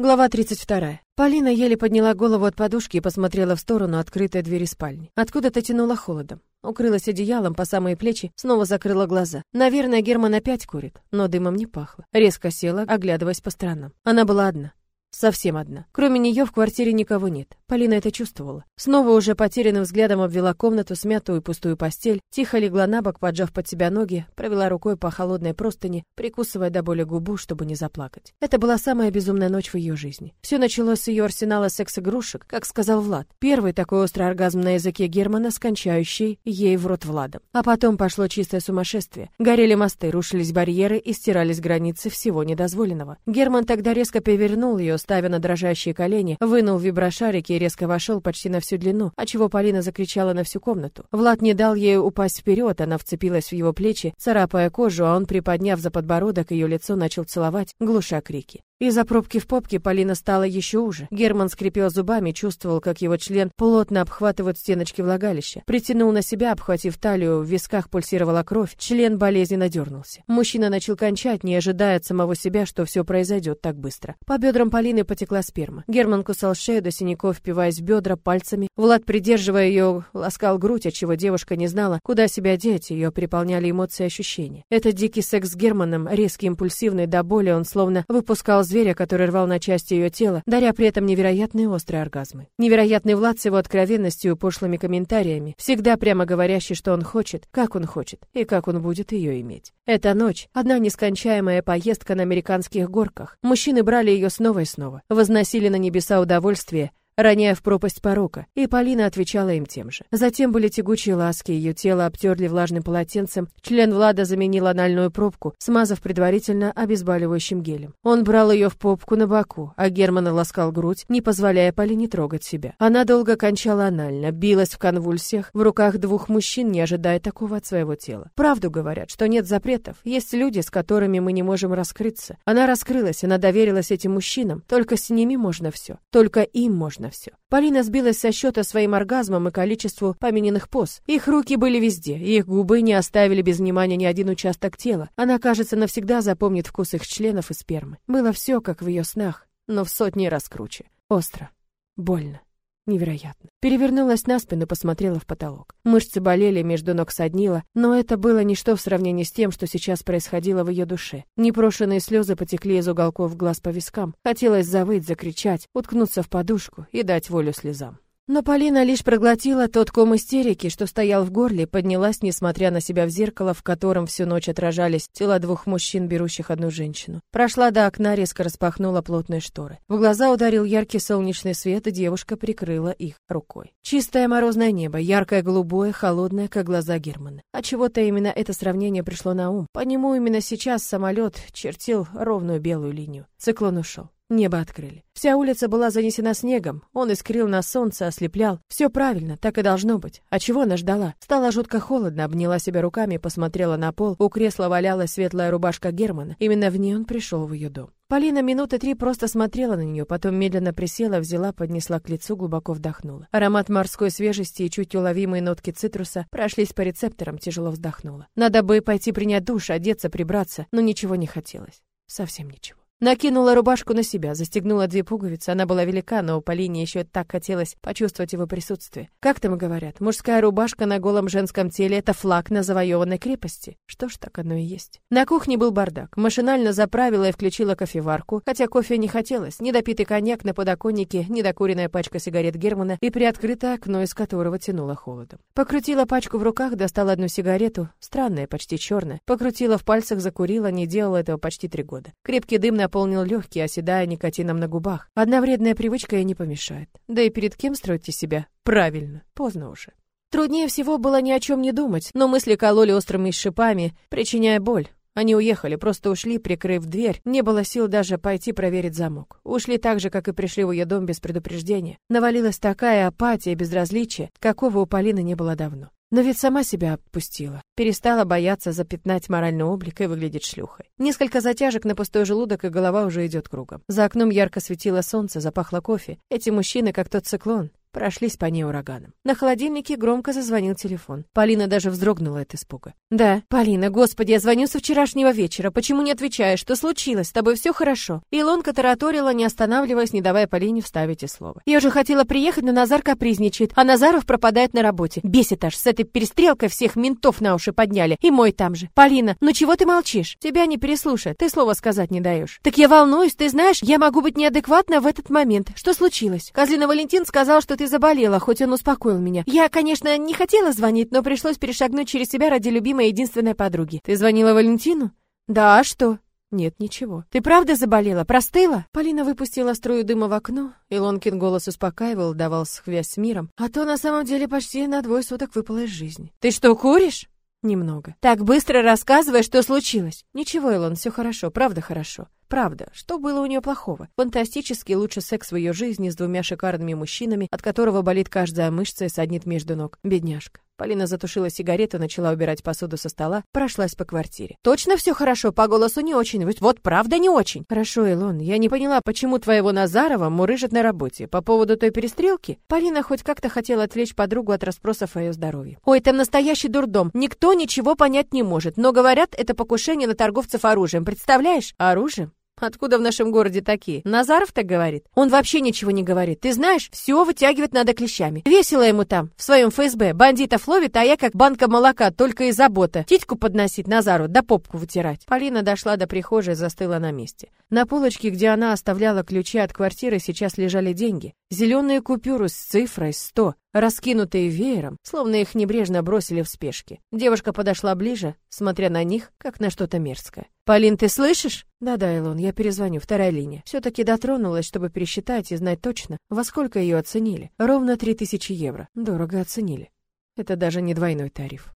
Глава 32. Полина еле подняла голову от подушки и посмотрела в сторону открытой двери спальни. Откуда-то тянуло холодом. Укрылась одеялом по самые плечи, снова закрыла глаза. Наверное, Герман опять курит, но дымом не пахло. Резко села, оглядываясь по сторонам. Она была одна. Совсем одна. Кроме нее в квартире никого нет. Полина это чувствовала. Снова уже потерянным взглядом обвела комнату, смятую и пустую постель, тихо легла на бок, поджав под себя ноги, провела рукой по холодной простыни, прикусывая до боли губу, чтобы не заплакать. Это была самая безумная ночь в ее жизни. Все началось с ее арсенала секс-игрушек, как сказал Влад. Первый такой острый оргазм на языке Германа, скончающий ей в рот Владом. А потом пошло чистое сумасшествие. Горели мосты, рушились барьеры и стирались границы всего недозволенного. Герман тогда резко перевернул ее, ставя на дрожащие колени, вынул виброшарики и резко вошел почти на всю длину, отчего Полина закричала на всю комнату. Влад не дал ей упасть вперед, она вцепилась в его плечи, царапая кожу, а он, приподняв за подбородок ее лицо, начал целовать, глуша крики. Из-за пробки в попке Полина стала еще уже. Герман скрипел зубами, чувствовал, как его член плотно обхватывает стеночки влагалища. Притянул на себя, обхватив талию, в висках пульсировала кровь, член болезненно дернулся. Мужчина начал кончать, не ожидая от самого себя, что все произойдет так быстро. По бедрам Полины потекла сперма. Герман кусал шею до синяков, впиваясь в бедра пальцами. Влад, придерживая ее, ласкал грудь, отчего девушка не знала, куда себя деть, ее переполняли эмоции и ощущения. Этот дикий секс с Германом, резкий, импульсивный, до боли, он словно выпускал зверя, который рвал на части ее тело, даря при этом невероятные острые оргазмы. Невероятный Влад с его откровенностью и пошлыми комментариями, всегда прямо говорящий, что он хочет, как он хочет и как он будет ее иметь. Эта ночь — одна нескончаемая поездка на американских горках. Мужчины брали ее снова и снова, возносили на небеса удовольствие, роняя в пропасть порока, и Полина отвечала им тем же. Затем были тягучие ласки, ее тело обтерли влажным полотенцем, член Влада заменил анальную пробку, смазав предварительно обезболивающим гелем. Он брал ее в попку на боку, а Герман ласкал грудь, не позволяя Полине трогать себя. Она долго кончала анально, билась в конвульсиях, в руках двух мужчин, не ожидая такого от своего тела. Правду говорят, что нет запретов, есть люди, с которыми мы не можем раскрыться. Она раскрылась, она доверилась этим мужчинам, только с ними можно все, только им можно на все. Полина сбилась со счета своим оргазмом и количеству помененных поз. Их руки были везде, их губы не оставили без внимания ни один участок тела. Она, кажется, навсегда запомнит вкус их членов и спермы. Было все, как в ее снах, но в сотни раз круче. Остро. Больно. Невероятно. Перевернулась на спину посмотрела в потолок. Мышцы болели, между ног соднило, но это было ничто в сравнении с тем, что сейчас происходило в ее душе. Непрошенные слезы потекли из уголков глаз по вискам. Хотелось завыть, закричать, уткнуться в подушку и дать волю слезам. Но Полина лишь проглотила тот ком истерики, что стоял в горле, поднялась, несмотря на себя в зеркало, в котором всю ночь отражались тела двух мужчин, берущих одну женщину. Прошла до окна, резко распахнула плотные шторы. В глаза ударил яркий солнечный свет, и девушка прикрыла их рукой. Чистое морозное небо, яркое голубое, холодное, как глаза Германа. А чего-то именно это сравнение пришло на ум. По нему именно сейчас самолет чертил ровную белую линию. Циклон ушел. Небо открыли. Вся улица была занесена снегом, он искрил на солнце, ослеплял. Все правильно, так и должно быть. А чего она ждала? Стало жутко холодно, обняла себя руками, посмотрела на пол. У кресла валялась светлая рубашка Германа. Именно в ней он пришел в ее дом. Полина минуты три просто смотрела на нее, потом медленно присела, взяла, поднесла к лицу, глубоко вдохнула. Аромат морской свежести и чуть уловимые нотки цитруса прошлись по рецепторам, тяжело вздохнула. Надо бы пойти принять душ, одеться, прибраться, но ничего не хотелось. Совсем ничего. Накинула рубашку на себя, застегнула две пуговицы. Она была велика, но у Полине еще так хотелось почувствовать его присутствие. Как там говорят, мужская рубашка на голом женском теле — это флаг на завоеванной крепости. Что ж, так оно и есть. На кухне был бардак. Машинально заправила и включила кофеварку, хотя кофе не хотелось. Недопитый коньяк на подоконнике, недокуренная пачка сигарет Германа и приоткрытое окно, из которого тянуло холодом. Покрутила пачку в руках, достала одну сигарету, странная, почти черная. Покрутила в пальцах, закурила, не делала этого почти три года. Крепкий дым на наполнил легкие, оседая никотином на губах. Одна вредная привычка ей не помешает. Да и перед кем строите себя? Правильно, поздно уже. Труднее всего было ни о чем не думать, но мысли кололи острыми шипами, причиняя боль. Они уехали, просто ушли, прикрыв дверь. Не было сил даже пойти проверить замок. Ушли так же, как и пришли в ее дом без предупреждения. Навалилась такая апатия и безразличие, какого у Полины не было давно. Но ведь сама себя отпустила. Перестала бояться запятнать моральный облик и выглядеть шлюхой. Несколько затяжек на пустой желудок, и голова уже идет кругом. За окном ярко светило солнце, запахло кофе. Эти мужчины, как тот циклон, прошлись по ней ураганом. На холодильнике громко зазвонил телефон. Полина даже вздрогнула от испуга. «Да, Полина, господи, я звоню со вчерашнего вечера. Почему не отвечаешь? Что случилось? С тобой все хорошо?» Илонка тараторила, не останавливаясь, не давая Полине вставить и слово. «Я же хотела приехать, но Назар капризничает, а Назаров пропадает на работе. Бесит аж, с этой перестрелкой всех ментов на уши подняли. И мой там же. Полина, ну чего ты молчишь? Тебя не переслушают, ты слова сказать не даешь. Так я волнуюсь, ты знаешь, я могу быть неадекватна в этот момент. Что случилось? Козлина Валентин сказал, что ты заболела, хоть он успокоил меня. Я, конечно, не хотела звонить, но пришлось перешагнуть через себя ради любимой единственной подруги. Ты звонила Валентину? Да, а что? Нет, ничего. Ты правда заболела? Простыла? Полина выпустила струю дыма в окно. Илонкин голос успокаивал, давал связь с миром. А то на самом деле почти на двое суток выпала из жизни. Ты что, куришь? Немного. Так быстро рассказывай, что случилось. Ничего, Илон, все хорошо, правда хорошо. Правда, что было у нее плохого? Фантастический лучший секс в ее жизни с двумя шикарными мужчинами, от которого болит каждая мышца и саднит между ног. Бедняжка. Полина затушила сигарету, начала убирать посуду со стола, прошлась по квартире. «Точно все хорошо? По голосу не очень. Ведь вот правда не очень». «Хорошо, Илон, я не поняла, почему твоего Назарова мурыжит на работе? По поводу той перестрелки?» Полина хоть как-то хотела отвлечь подругу от расспросов о ее здоровье. «Ой, там настоящий дурдом. Никто ничего понять не может. Но говорят, это покушение на торговцев оружием. Представляешь? Оружием? Откуда в нашем городе такие? Назаров так говорит? Он вообще ничего не говорит. Ты знаешь, все вытягивать надо клещами. Весело ему там, в своем ФСБ. Бандитов ловит, а я как банка молока, только из забота. Титьку подносить Назару, да попку вытирать. Полина дошла до прихожей, застыла на месте. На полочке, где она оставляла ключи от квартиры, сейчас лежали деньги. Зеленые купюры с цифрой 100, раскинутые веером, словно их небрежно бросили в спешке. Девушка подошла ближе, смотря на них, как на что-то мерзкое. «Полин, ты слышишь?» «Да-да, Илон, я перезвоню, вторая линия». Все-таки дотронулась, чтобы пересчитать и знать точно, во сколько ее оценили. Ровно три тысячи евро. Дорого оценили. Это даже не двойной тариф.